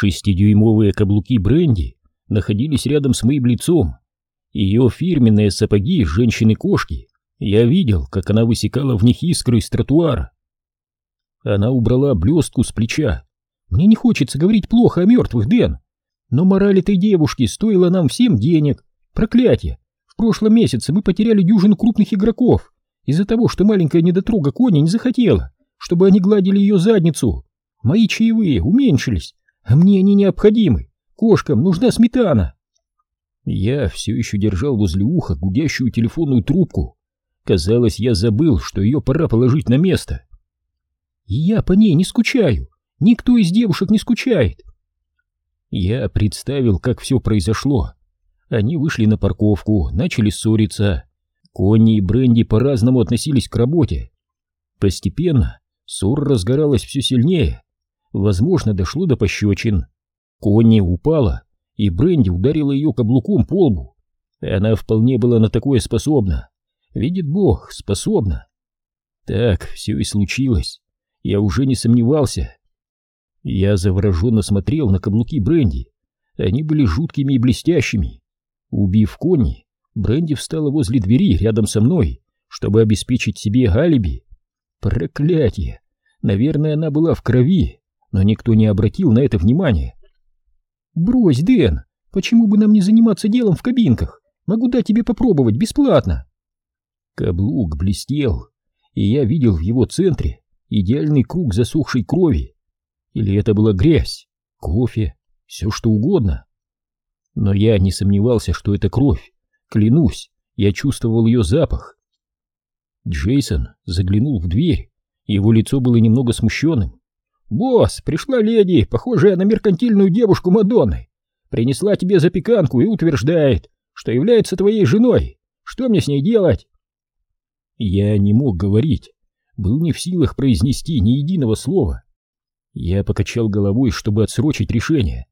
Шестидюймовые каблуки бренди находились рядом с моим лицом. Ее фирменные сапоги женщины-кошки. Я видел, как она высекала в них искры из тротуара. Она убрала блестку с плеча. Мне не хочется говорить плохо о мертвых, Дэн. Но мораль этой девушки стоила нам всем денег. Проклятие! В прошлом месяце мы потеряли дюжину крупных игроков из-за того, что маленькая недотрога Коня не захотела, чтобы они гладили ее задницу. Мои чаевые уменьшились, а мне они необходимы. Кошкам нужна сметана. Я все еще держал возле уха гудящую телефонную трубку. Казалось, я забыл, что ее пора положить на место. Я по ней не скучаю. Никто из девушек не скучает. Я представил, как все произошло. Они вышли на парковку, начали ссориться. Конни и Бренди по-разному относились к работе. Постепенно ссора разгоралась все сильнее. Возможно, дошло до пощечин. Конни упала, и Бренди ударила ее каблуком по лбу. Она вполне была на такое способна. Видит Бог, способна. Так все и случилось. Я уже не сомневался. Я завороженно смотрел на каблуки Бренди. Они были жуткими и блестящими. Убив Конни, Бренди встала возле двери рядом со мной, чтобы обеспечить себе алиби. Проклятие! Наверное, она была в крови, но никто не обратил на это внимания. «Брось, Дэн, почему бы нам не заниматься делом в кабинках? Могу дать тебе попробовать бесплатно». Каблук блестел, и я видел в его центре идеальный круг засохшей крови. Или это была грязь, кофе, все что угодно. Но я не сомневался, что это кровь. Клянусь, я чувствовал ее запах. Джейсон заглянул в дверь, его лицо было немного смущенным. «Босс, пришла леди, похожая на меркантильную девушку Мадонны. Принесла тебе запеканку и утверждает, что является твоей женой. Что мне с ней делать?» Я не мог говорить, был не в силах произнести ни единого слова. Я покачал головой, чтобы отсрочить решение.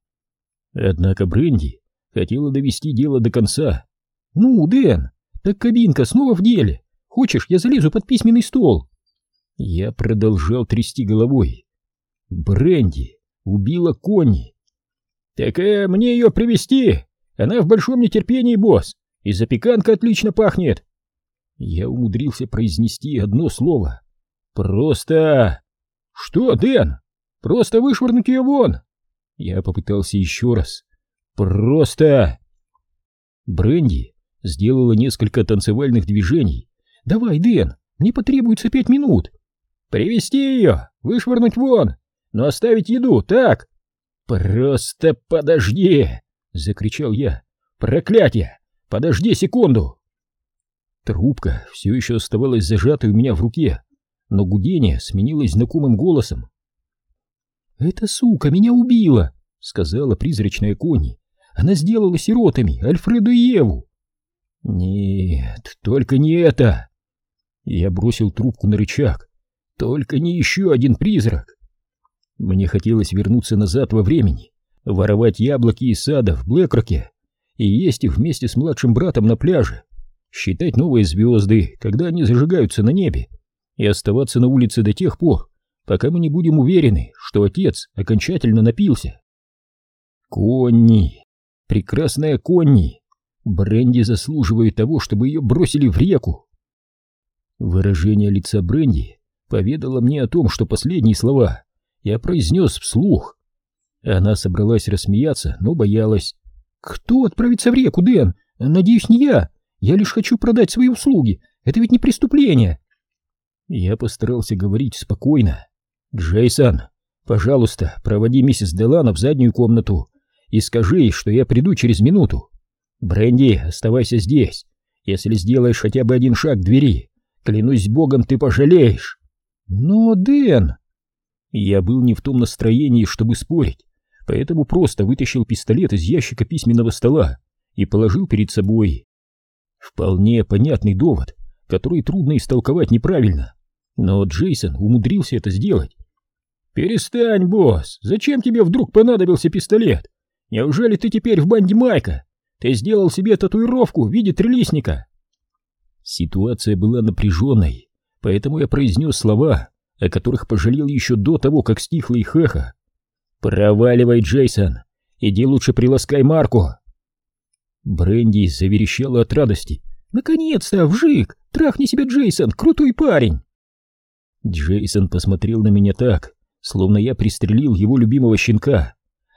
Однако Бренди хотела довести дело до конца. «Ну, Дэн, так кабинка снова в деле. Хочешь, я залезу под письменный стол?» Я продолжал трясти головой. Бренди убила Конни. «Так э, мне ее привести. Она в большом нетерпении, босс, и запеканка отлично пахнет». Я умудрился произнести одно слово. «Просто...» «Что, Дэн? Просто вышвырнуть ее вон!» Я попытался еще раз. «Просто...» Бренди сделала несколько танцевальных движений. «Давай, Дэн, мне потребуется пять минут». «Привести ее, вышвырнуть вон, но оставить еду, так?» «Просто подожди!» — закричал я. «Проклятие! Подожди секунду!» Трубка все еще оставалась зажатой у меня в руке, но гудение сменилось знакомым голосом. «Эта сука меня убила!» — сказала призрачная Кони. «Она сделала сиротами Альфреду и Еву!» «Нет, только не это!» Я бросил трубку на рычаг. «Только не еще один призрак!» Мне хотелось вернуться назад во времени, воровать яблоки из сада в Блэкроке и есть их вместе с младшим братом на пляже, считать новые звезды, когда они зажигаются на небе, и оставаться на улице до тех пор, пока мы не будем уверены, что отец окончательно напился. Конни, прекрасная Конни, Бренди заслуживает того, чтобы ее бросили в реку. Выражение лица Бренди поведало мне о том, что последние слова я произнес вслух. Она собралась рассмеяться, но боялась. «Кто отправится в реку, Дэн? Надеюсь, не я. Я лишь хочу продать свои услуги. Это ведь не преступление». Я постарался говорить спокойно. «Джейсон, пожалуйста, проводи миссис Делана в заднюю комнату и скажи ей, что я приду через минуту. Бренди, оставайся здесь. Если сделаешь хотя бы один шаг к двери, клянусь богом, ты пожалеешь». «Но, Дэн...» Я был не в том настроении, чтобы спорить, поэтому просто вытащил пистолет из ящика письменного стола и положил перед собой. Вполне понятный довод, который трудно истолковать неправильно, но Джейсон умудрился это сделать. «Перестань, босс! Зачем тебе вдруг понадобился пистолет? Неужели ты теперь в банде Майка? Ты сделал себе татуировку в виде трелисника?» Ситуация была напряженной, поэтому я произнес слова, о которых пожалел еще до того, как стихло их эхо. «Проваливай, Джейсон! Иди лучше приласкай Марку!» Бренди заверещала от радости. «Наконец-то, вжик! Трахни себя, Джейсон! Крутой парень!» Джейсон посмотрел на меня так, словно я пристрелил его любимого щенка,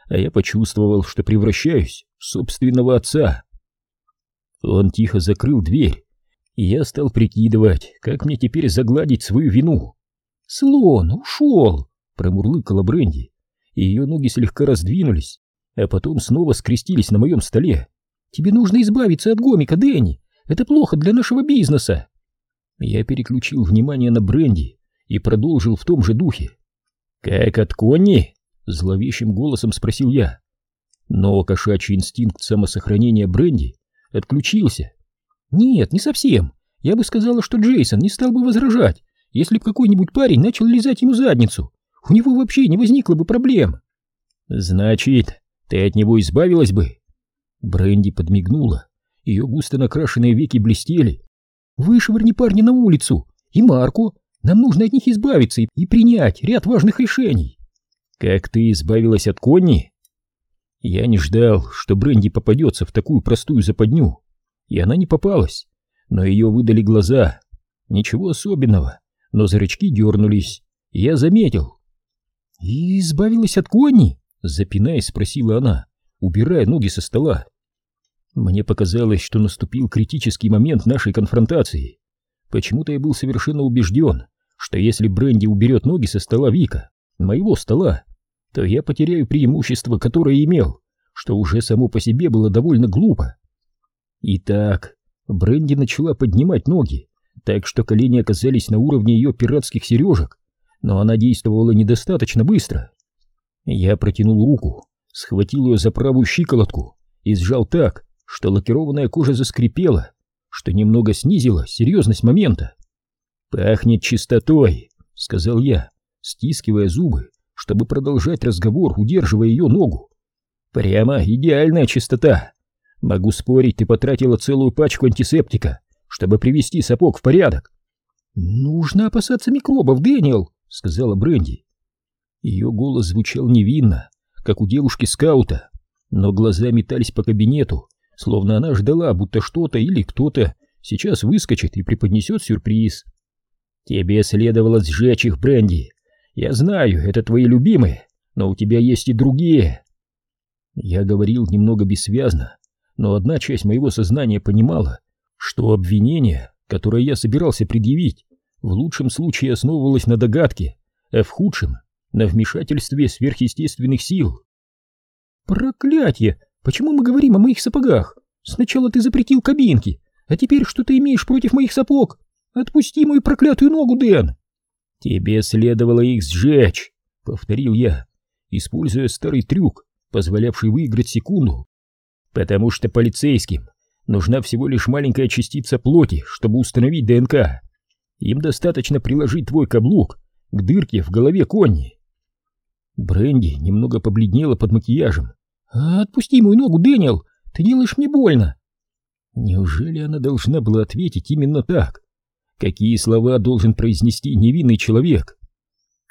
а я почувствовал, что превращаюсь в собственного отца. Он тихо закрыл дверь, и я стал прикидывать, как мне теперь загладить свою вину. «Слон ушел!» — промурлыкала Бренди, и ее ноги слегка раздвинулись, а потом снова скрестились на моем столе. «Тебе нужно избавиться от гомика, Дэнни! Это плохо для нашего бизнеса!» Я переключил внимание на Бренди и продолжил в том же духе. «Как от Конни?» — зловещим голосом спросил я. Но кошачий инстинкт самосохранения Бренди отключился. «Нет, не совсем. Я бы сказала, что Джейсон не стал бы возражать, если бы какой-нибудь парень начал лизать ему задницу. У него вообще не возникло бы проблем». «Значит, ты от него избавилась бы?» Бренди подмигнула. Ее густо накрашенные веки блестели. «Вышвырни парня на улицу! И Марку! Нам нужно от них избавиться и принять ряд важных решений!» «Как ты избавилась от Конни?» Я не ждал, что Бренди попадется в такую простую западню, и она не попалась, но ее выдали глаза. Ничего особенного, но зрачки дернулись, я заметил. «И избавилась от Конни?» — запинаясь, спросила она, убирая ноги со стола. Мне показалось, что наступил критический момент нашей конфронтации. Почему-то я был совершенно убежден, что если Бренди уберет ноги со стола Вика, моего стола, то я потеряю преимущество, которое имел, что уже само по себе было довольно глупо. Итак, Бренди начала поднимать ноги, так что колени оказались на уровне ее пиратских сережек, но она действовала недостаточно быстро. Я протянул руку, схватил ее за правую щиколотку и сжал так, что лакированная кожа заскрипела, что немного снизило серьезность момента. «Пахнет чистотой», — сказал я, стискивая зубы чтобы продолжать разговор, удерживая ее ногу. Прямо идеальная чистота. Могу спорить, ты потратила целую пачку антисептика, чтобы привести сапог в порядок. Нужно опасаться микробов, Дэниел, сказала Бренди. Ее голос звучал невинно, как у девушки-скаута, но глаза метались по кабинету, словно она ждала, будто что-то или кто-то сейчас выскочит и преподнесет сюрприз. Тебе следовало сжечь их, Бренди, я знаю, это твои любимые, но у тебя есть и другие. Я говорил немного бессвязно, но одна часть моего сознания понимала, что обвинение, которое я собирался предъявить, в лучшем случае основывалось на догадке, а в худшем — на вмешательстве сверхъестественных сил. «Проклятье! Почему мы говорим о моих сапогах? Сначала ты запретил кабинки, а теперь что ты имеешь против моих сапог? Отпусти мою проклятую ногу, Дэн!» «Тебе следовало их сжечь», — повторил я, используя старый трюк, позволявший выиграть секунду. «Потому что полицейским нужна всего лишь маленькая частица плоти, чтобы установить ДНК. Им достаточно приложить твой каблук к дырке в голове Конни». Бренди немного побледнела под макияжем. «Отпусти мою ногу, Дэниел! Ты делаешь мне больно!» Неужели она должна была ответить именно так? Какие слова должен произнести невинный человек?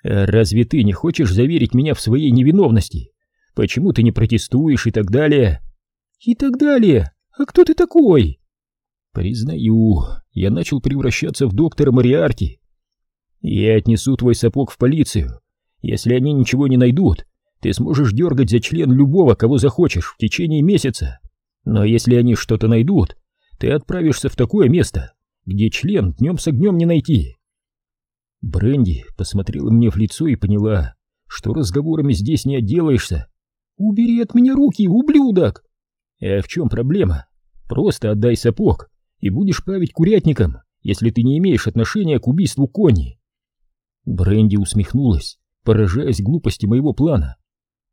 А разве ты не хочешь заверить меня в своей невиновности? Почему ты не протестуешь и так далее? И так далее? А кто ты такой? Признаю, я начал превращаться в доктора Мариарти. Я отнесу твой сапог в полицию. Если они ничего не найдут, ты сможешь дергать за член любого, кого захочешь, в течение месяца. Но если они что-то найдут, ты отправишься в такое место, где член днем с огнем не найти. Бренди посмотрела мне в лицо и поняла, что разговорами здесь не отделаешься. «Убери от меня руки, ублюдок!» «А в чем проблема? Просто отдай сапог, и будешь править курятником, если ты не имеешь отношения к убийству Кони». Бренди усмехнулась, поражаясь глупости моего плана.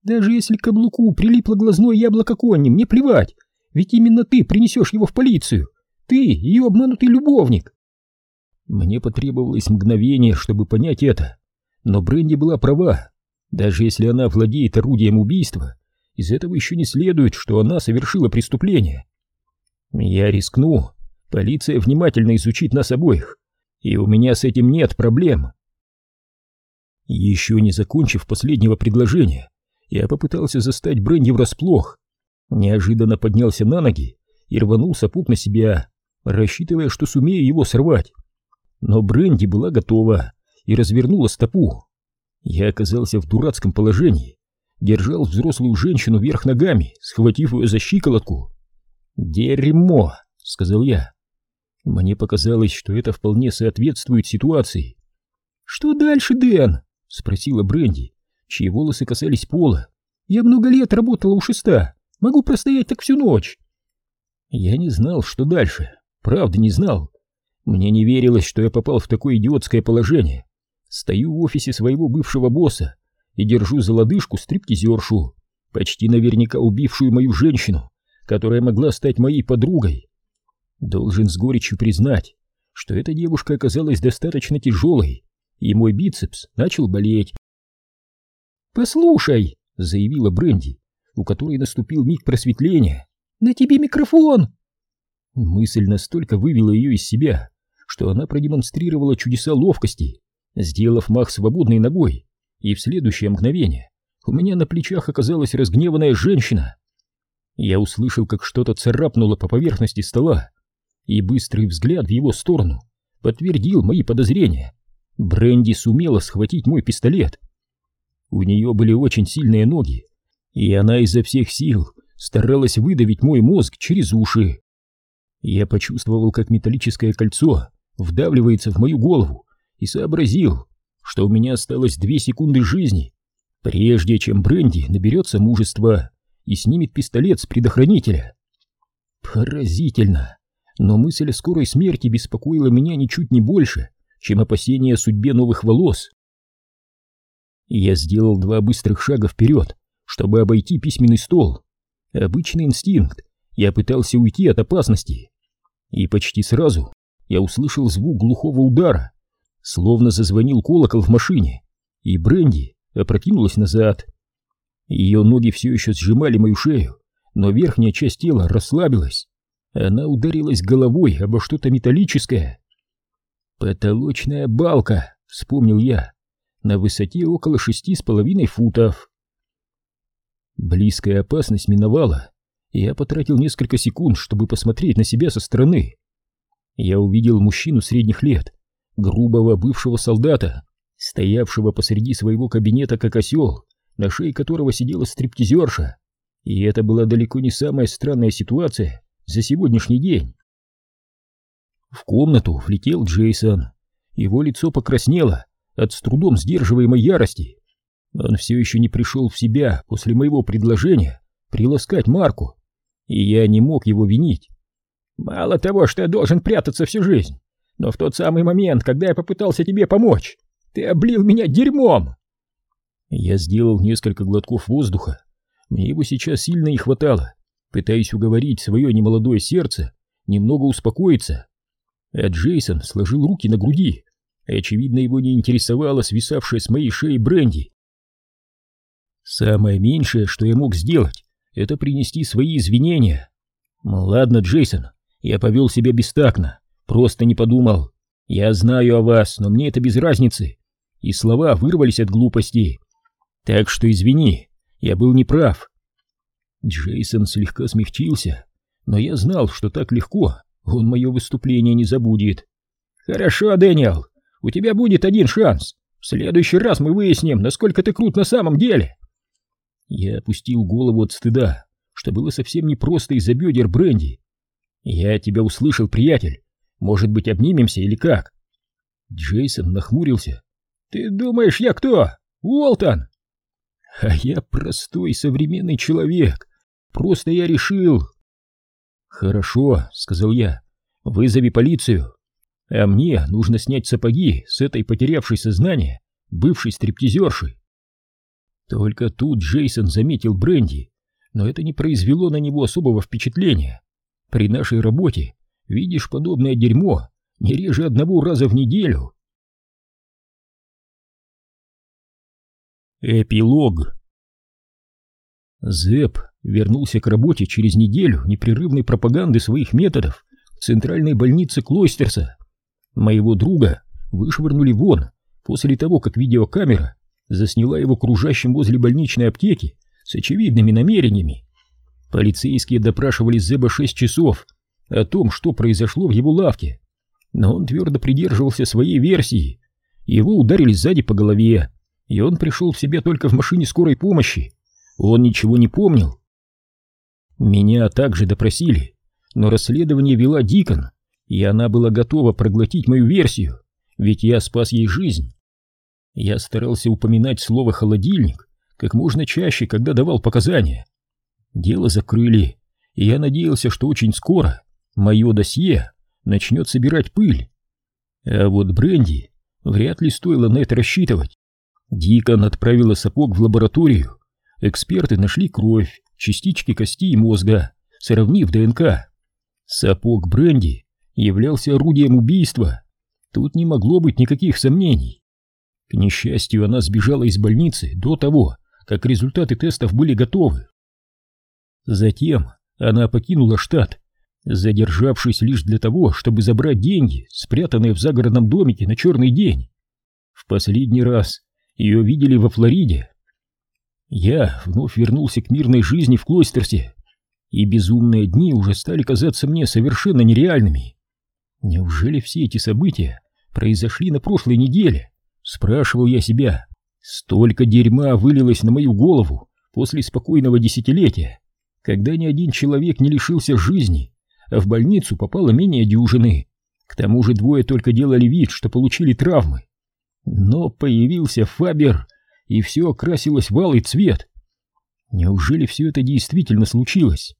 «Даже если к каблуку прилипло глазное яблоко Конни, мне плевать, ведь именно ты принесешь его в полицию, ты ее обманутый любовник. Мне потребовалось мгновение, чтобы понять это. Но Бренди была права. Даже если она владеет орудием убийства, из этого еще не следует, что она совершила преступление. Я рискну. Полиция внимательно изучит нас обоих. И у меня с этим нет проблем. Еще не закончив последнего предложения, Я попытался застать Бренди врасплох. Неожиданно поднялся на ноги и рванул сапог на себя, рассчитывая, что сумею его сорвать. Но Бренди была готова и развернула стопу. Я оказался в дурацком положении, держал взрослую женщину вверх ногами, схватив ее за щиколотку. «Дерьмо!» — сказал я. Мне показалось, что это вполне соответствует ситуации. «Что дальше, Дэн?» — спросила Бренди, чьи волосы касались пола. «Я много лет работала у шеста. Могу простоять так всю ночь». Я не знал, что дальше. Правда, не знал. Мне не верилось, что я попал в такое идиотское положение. Стою в офисе своего бывшего босса и держу за лодыжку стриптизершу, почти наверняка убившую мою женщину, которая могла стать моей подругой. Должен с горечью признать, что эта девушка оказалась достаточно тяжелой, и мой бицепс начал болеть. «Послушай», — заявила Бренди, у которой наступил миг просветления, — «на тебе микрофон!» Мысль настолько вывела ее из себя, что она продемонстрировала чудеса ловкости, сделав мах свободной ногой, и в следующее мгновение у меня на плечах оказалась разгневанная женщина. Я услышал, как что-то царапнуло по поверхности стола, и быстрый взгляд в его сторону подтвердил мои подозрения. Бренди сумела схватить мой пистолет. У нее были очень сильные ноги, и она изо всех сил старалась выдавить мой мозг через уши. Я почувствовал, как металлическое кольцо вдавливается в мою голову, и сообразил, что у меня осталось две секунды жизни, прежде чем Бренди наберется мужества и снимет пистолет с предохранителя. Поразительно, но мысль о скорой смерти беспокоила меня ничуть не больше, чем опасение о судьбе новых волос. Я сделал два быстрых шага вперед, чтобы обойти письменный стол. Обычный инстинкт, я пытался уйти от опасности. И почти сразу я услышал звук глухого удара, словно зазвонил колокол в машине, и Бренди опрокинулась назад. Ее ноги все еще сжимали мою шею, но верхняя часть тела расслабилась. Она ударилась головой обо что-то металлическое. «Потолочная балка», — вспомнил я, на высоте около шести с половиной футов. Близкая опасность миновала, я потратил несколько секунд, чтобы посмотреть на себя со стороны. Я увидел мужчину средних лет, грубого бывшего солдата, стоявшего посреди своего кабинета как осел, на шее которого сидела стриптизерша. И это была далеко не самая странная ситуация за сегодняшний день. В комнату влетел Джейсон. Его лицо покраснело от с трудом сдерживаемой ярости. Он все еще не пришел в себя после моего предложения приласкать Марку, и я не мог его винить. Мало того, что я должен прятаться всю жизнь, но в тот самый момент, когда я попытался тебе помочь, ты облил меня дерьмом. Я сделал несколько глотков воздуха. Мне его сейчас сильно не хватало, пытаясь уговорить свое немолодое сердце немного успокоиться. А Джейсон сложил руки на груди, и, очевидно, его не интересовало свисавшее с моей шеи бренди. Самое меньшее, что я мог сделать, это принести свои извинения. Ладно, Джейсон, я повел себя бестактно, просто не подумал. Я знаю о вас, но мне это без разницы. И слова вырвались от глупости. Так что извини, я был неправ. Джейсон слегка смягчился, но я знал, что так легко он мое выступление не забудет. Хорошо, Дэниел, у тебя будет один шанс. В следующий раз мы выясним, насколько ты крут на самом деле. Я опустил голову от стыда, что было совсем непросто из-за бедер Бренди. «Я тебя услышал, приятель. Может быть, обнимемся или как?» Джейсон нахмурился. «Ты думаешь, я кто? Уолтон?» «А я простой современный человек. Просто я решил...» «Хорошо», — сказал я. «Вызови полицию. А мне нужно снять сапоги с этой потерявшей сознание бывшей стриптизерши». Только тут Джейсон заметил Бренди, но это не произвело на него особого впечатления. При нашей работе видишь подобное дерьмо не реже одного раза в неделю. Эпилог Зэп вернулся к работе через неделю непрерывной пропаганды своих методов в центральной больнице Клойстерса. Моего друга вышвырнули вон после того, как видеокамера засняла его кружащим возле больничной аптеки с очевидными намерениями. Полицейские допрашивали Зеба шесть часов о том, что произошло в его лавке, но он твердо придерживался своей версии. Его ударили сзади по голове, и он пришел в себя только в машине скорой помощи. Он ничего не помнил. Меня также допросили, но расследование вела Дикон, и она была готова проглотить мою версию, ведь я спас ей жизнь. Я старался упоминать слово «холодильник» как можно чаще, когда давал показания. Дело закрыли, и я надеялся, что очень скоро мое досье начнет собирать пыль. А вот Бренди вряд ли стоило на это рассчитывать. Дикон отправила сапог в лабораторию. Эксперты нашли кровь, частички кости и мозга, сравнив ДНК. Сапог Бренди являлся орудием убийства. Тут не могло быть никаких сомнений. К несчастью, она сбежала из больницы до того, как результаты тестов были готовы. Затем она покинула штат, задержавшись лишь для того, чтобы забрать деньги, спрятанные в загородном домике на черный день. В последний раз ее видели во Флориде. Я вновь вернулся к мирной жизни в Клойстерсе, и безумные дни уже стали казаться мне совершенно нереальными. Неужели все эти события произошли на прошлой неделе? Спрашивал я себя. Столько дерьма вылилось на мою голову после спокойного десятилетия, когда ни один человек не лишился жизни, а в больницу попало менее дюжины. К тому же двое только делали вид, что получили травмы. Но появился Фабер, и все окрасилось в алый цвет. Неужели все это действительно случилось?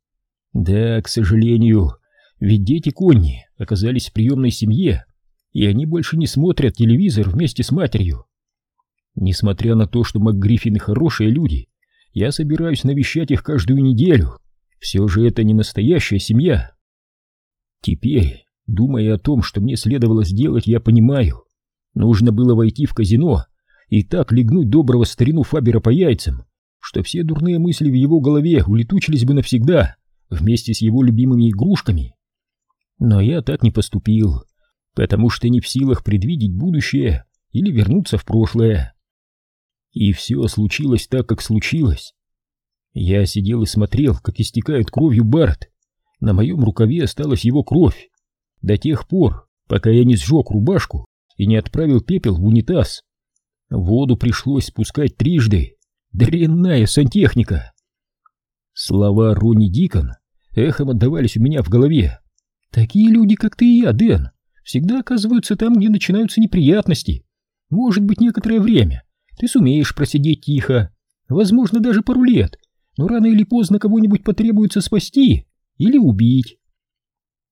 Да, к сожалению, ведь дети Конни оказались в приемной семье, и они больше не смотрят телевизор вместе с матерью. Несмотря на то, что МакГриффины хорошие люди, я собираюсь навещать их каждую неделю. Все же это не настоящая семья. Теперь, думая о том, что мне следовало сделать, я понимаю. Нужно было войти в казино и так легнуть доброго старину Фабера по яйцам, что все дурные мысли в его голове улетучились бы навсегда вместе с его любимыми игрушками. Но я так не поступил, потому что не в силах предвидеть будущее или вернуться в прошлое. И все случилось так, как случилось. Я сидел и смотрел, как истекает кровью Барт. На моем рукаве осталась его кровь. До тех пор, пока я не сжег рубашку и не отправил пепел в унитаз. Воду пришлось спускать трижды. Дрянная сантехника. Слова Рони Дикон эхом отдавались у меня в голове. Такие люди, как ты и я, Дэн, всегда оказываются там, где начинаются неприятности. Может быть, некоторое время ты сумеешь просидеть тихо, возможно, даже пару лет, но рано или поздно кого-нибудь потребуется спасти или убить.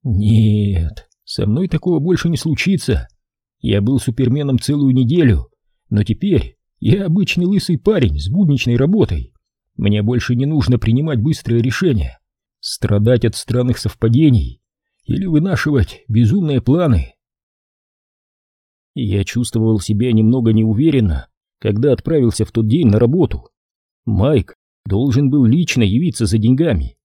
Нет, со мной такого больше не случится. Я был суперменом целую неделю, но теперь я обычный лысый парень с будничной работой. Мне больше не нужно принимать быстрые решения, страдать от странных совпадений или вынашивать безумные планы. Я чувствовал себя немного неуверенно, когда отправился в тот день на работу. Майк должен был лично явиться за деньгами.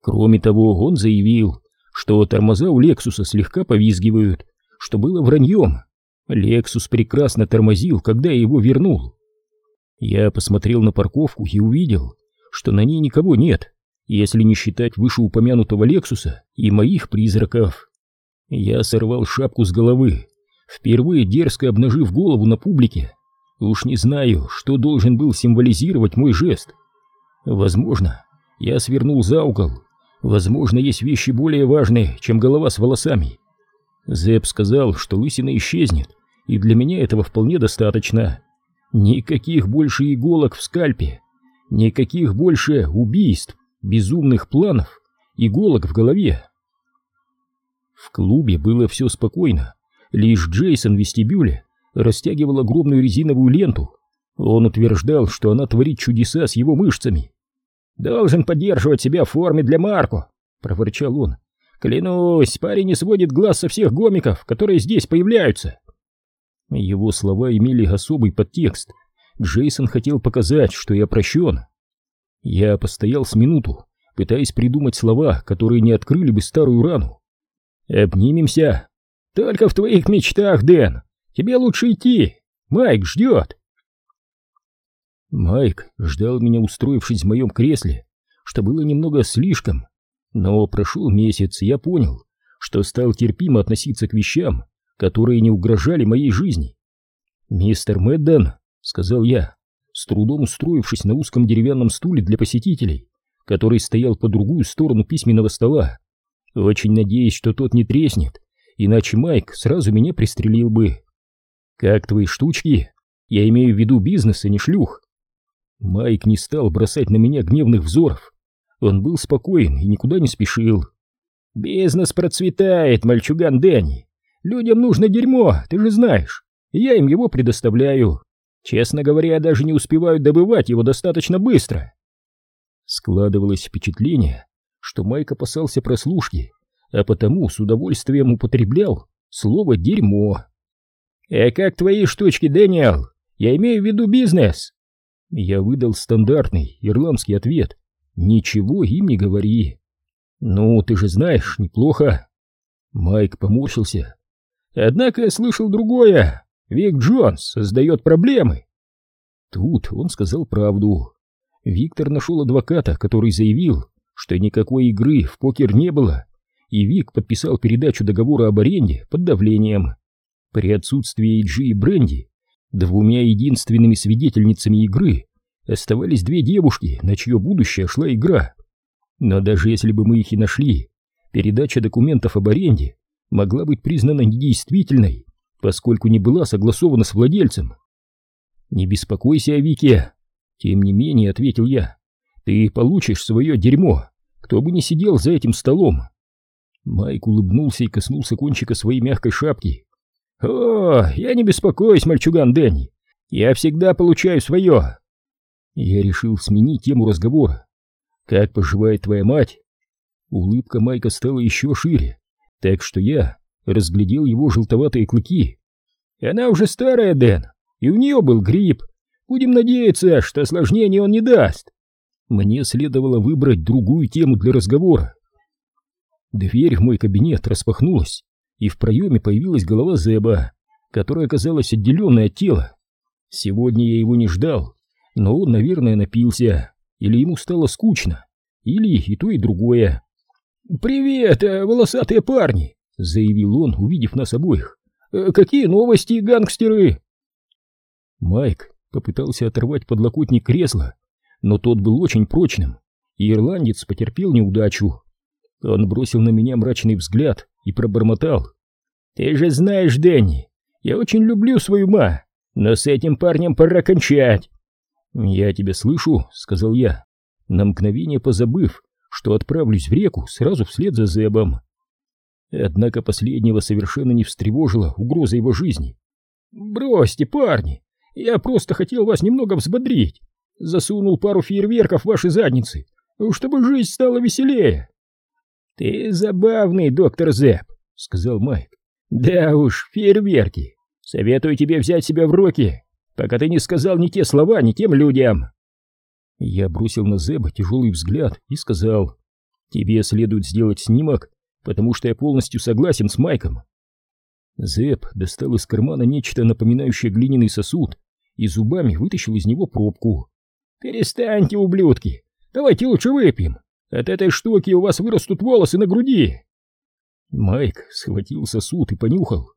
Кроме того, он заявил, что тормоза у Лексуса слегка повизгивают, что было враньем. Лексус прекрасно тормозил, когда я его вернул. Я посмотрел на парковку и увидел, что на ней никого нет если не считать вышеупомянутого Лексуса и моих призраков. Я сорвал шапку с головы, впервые дерзко обнажив голову на публике. Уж не знаю, что должен был символизировать мой жест. Возможно, я свернул за угол. Возможно, есть вещи более важные, чем голова с волосами. Зэп сказал, что лысина исчезнет, и для меня этого вполне достаточно. Никаких больше иголок в скальпе, никаких больше убийств безумных планов, иголок в голове. В клубе было все спокойно, лишь Джейсон в вестибюле растягивал огромную резиновую ленту. Он утверждал, что она творит чудеса с его мышцами. «Должен поддерживать себя в форме для Марко», — проворчал он. «Клянусь, парень не сводит глаз со всех гомиков, которые здесь появляются». Его слова имели особый подтекст. Джейсон хотел показать, что я прощен. Я постоял с минуту, пытаясь придумать слова, которые не открыли бы старую рану. «Обнимемся!» «Только в твоих мечтах, Дэн! Тебе лучше идти! Майк ждет!» Майк ждал меня, устроившись в моем кресле, что было немного слишком, но прошел месяц, и я понял, что стал терпимо относиться к вещам, которые не угрожали моей жизни. «Мистер Мэдден», — сказал я, с трудом устроившись на узком деревянном стуле для посетителей, который стоял по другую сторону письменного стола, очень надеясь, что тот не треснет, иначе Майк сразу меня пристрелил бы. «Как твои штучки? Я имею в виду бизнес, а не шлюх». Майк не стал бросать на меня гневных взоров. Он был спокоен и никуда не спешил. «Бизнес процветает, мальчуган Дэнни. Людям нужно дерьмо, ты же знаешь. Я им его предоставляю. Честно говоря, даже не успеваю добывать его достаточно быстро». Складывалось впечатление, что Майк опасался прослушки, а потому с удовольствием употреблял слово «дерьмо». «Э, как твои штучки, Дэниел? Я имею в виду бизнес». Я выдал стандартный ирландский ответ. «Ничего им не говори». «Ну, ты же знаешь, неплохо». Майк поморщился. «Однако я слышал другое. Вик Джонс создает проблемы». Тут он сказал правду. Виктор нашел адвоката, который заявил, что никакой игры в покер не было, и Вик подписал передачу договора об аренде под давлением. При отсутствии Джи и Бренди двумя единственными свидетельницами игры оставались две девушки, на чье будущее шла игра. Но даже если бы мы их и нашли, передача документов об аренде могла быть признана недействительной, поскольку не была согласована с владельцем. «Не беспокойся о Вике», — тем не менее ответил я. «Ты получишь свое дерьмо, кто бы ни сидел за этим столом». Майк улыбнулся и коснулся кончика своей мягкой шапки. «О, я не беспокоюсь, мальчуган Дэнни. Я всегда получаю свое». Я решил сменить тему разговора. «Как поживает твоя мать?» Улыбка Майка стала еще шире, так что я разглядел его желтоватые клыки. «Она уже старая, Дэн, и у нее был грипп. Будем надеяться, что осложнений он не даст». Мне следовало выбрать другую тему для разговора. Дверь в мой кабинет распахнулась, и в проеме появилась голова Зеба, которая оказалась отделенной от тела. Сегодня я его не ждал, но он, наверное, напился, или ему стало скучно, или и то, и другое. «Привет, э, волосатые парни!» — заявил он, увидев нас обоих. «Э, «Какие новости, гангстеры?» Майк попытался оторвать подлокотник кресла, но тот был очень прочным, и ирландец потерпел неудачу. Он бросил на меня мрачный взгляд и пробормотал. «Ты же знаешь, Дэнни, я очень люблю свою ма, но с этим парнем пора кончать». «Я тебя слышу», — сказал я, на мгновение позабыв, что отправлюсь в реку сразу вслед за Зебом. Однако последнего совершенно не встревожила угроза его жизни. «Бросьте, парни, я просто хотел вас немного взбодрить. Засунул пару фейерверков в ваши задницы, чтобы жизнь стала веселее». «Ты забавный, доктор Зэп», — сказал Майк. «Да уж, фейерверки. Советую тебе взять себя в руки, пока ты не сказал ни те слова, ни тем людям». Я бросил на Зеба тяжелый взгляд и сказал, «Тебе следует сделать снимок, потому что я полностью согласен с Майком». Зеб достал из кармана нечто напоминающее глиняный сосуд и зубами вытащил из него пробку. «Перестаньте, ублюдки! Давайте лучше выпьем!» От этой штуки у вас вырастут волосы на груди. Майк схватил сосуд и понюхал.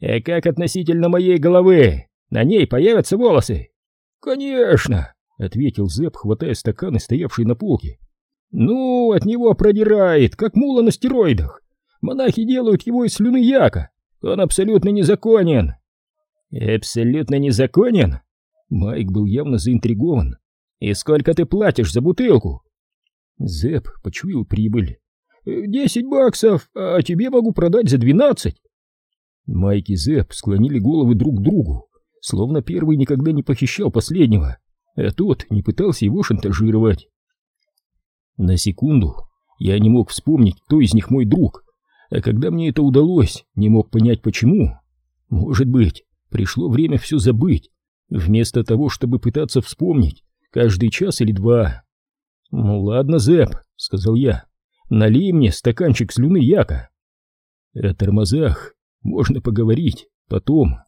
«А как относительно моей головы? На ней появятся волосы?» «Конечно!» — ответил Зэп, хватая стаканы, стоявшие на полке. «Ну, от него продирает, как мула на стероидах. Монахи делают его из слюны яка. Он абсолютно незаконен». «Абсолютно незаконен?» Майк был явно заинтригован. «И сколько ты платишь за бутылку?» Зэп почуял прибыль. «Десять баксов, а тебе могу продать за двенадцать!» Майк и Зэп склонили головы друг к другу, словно первый никогда не похищал последнего, а тот не пытался его шантажировать. На секунду я не мог вспомнить, кто из них мой друг, а когда мне это удалось, не мог понять почему. Может быть, пришло время все забыть, вместо того, чтобы пытаться вспомнить каждый час или два. «Ну ладно, Зэп», — сказал я, — «налей мне стаканчик слюны яка». О тормозах можно поговорить потом.